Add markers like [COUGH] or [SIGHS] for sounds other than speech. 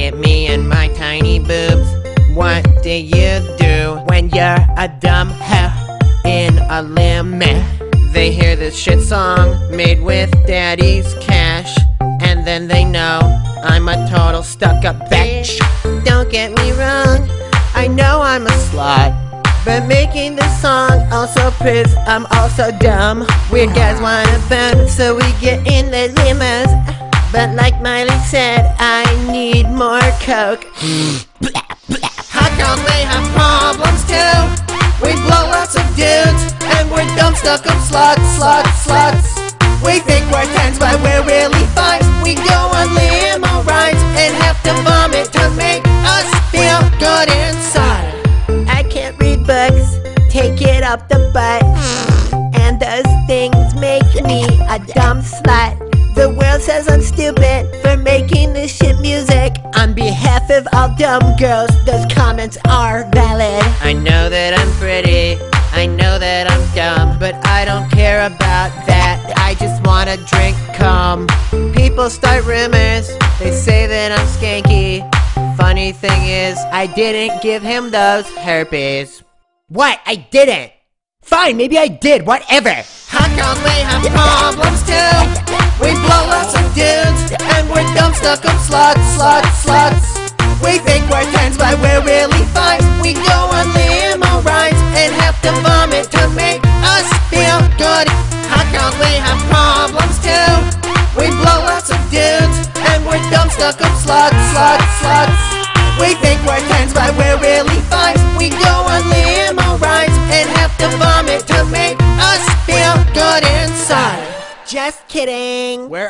at me and my tiny boobs. What do you do when you're a dumb hoe in a limo? They hear this shit song made with daddy's cash, and then they know I'm a total stuck up bitch. Don't get me wrong, I know I'm a slut. But making this song also proves I'm also dumb. Weird guys wanna bend, so we get in the limos. But like Miley said, I need more coke. [GASPS] Hot girls may have problems too. We blow lots of dudes, and we're dumb stuck up sluts, sluts, sluts. We think we're tens, but we're really fives. We go on limo rides and have to vomit to make us feel good inside. I can't read books, take it up the butt. [SIGHS] And those things make me a dumb slut. The world says I'm stupid for making this shit music. On behalf of all dumb girls, those comments are valid. I know that I'm pretty, I know that I'm dumb, but I don't care about that. I just wanna drink cum. People start rumors, they say that I'm skanky. Funny thing is, I didn't give him those herpes. What? I didn't. Fine, maybe I did. Whatever. Hot girls may have problems too. We blow lots of dudes, and we're dumb stuck up sluts, sluts, sluts. We think we're tens, but we're really fine. We go on limo rides and have to vomit to make us feel good. Hot girls may have problems too. We blow lots of dudes, and we're dumb stuck up sluts, sluts, sluts. We think we're tens, but we're really fives. We go on limo rides and have to vomit to make us feel good inside. Just kidding. We're.